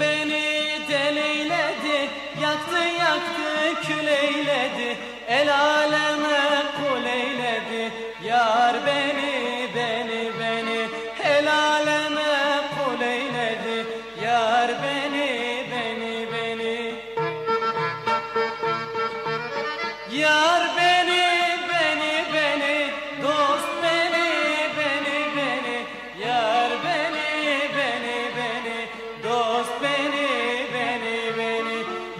beni deleyledi Yaktı yaktı küleyledi. El aleme kul eyledi Yar beni beni beni. El aleme kul eyledi Yar beni beni beni. Yar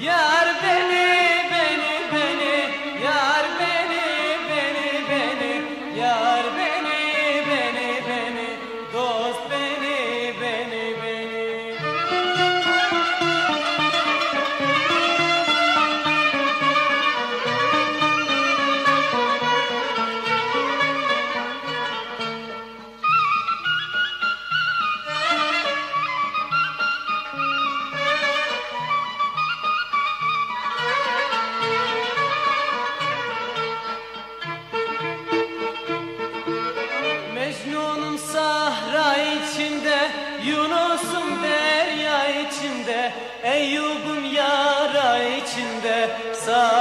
Yar beni beni beni. Yar beni beni beni. Yar beni Yunus'um derya içinde Eyyub'um yara içinde. Sar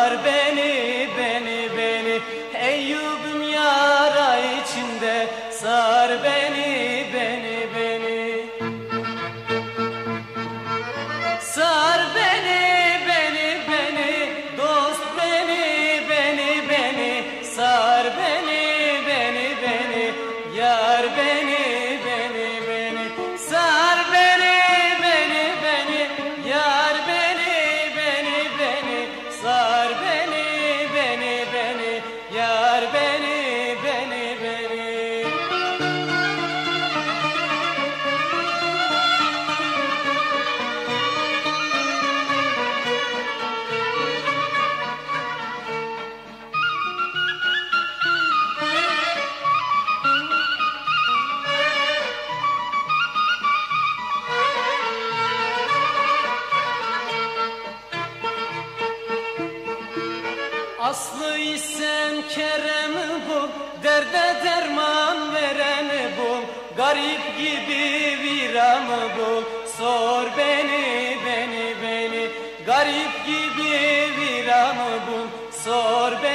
Aslı isen Kerem'i bul Derde derman vereni bul Garip gibi viranı bul Sor beni beni beni. Garip gibi viranı bul Sor beni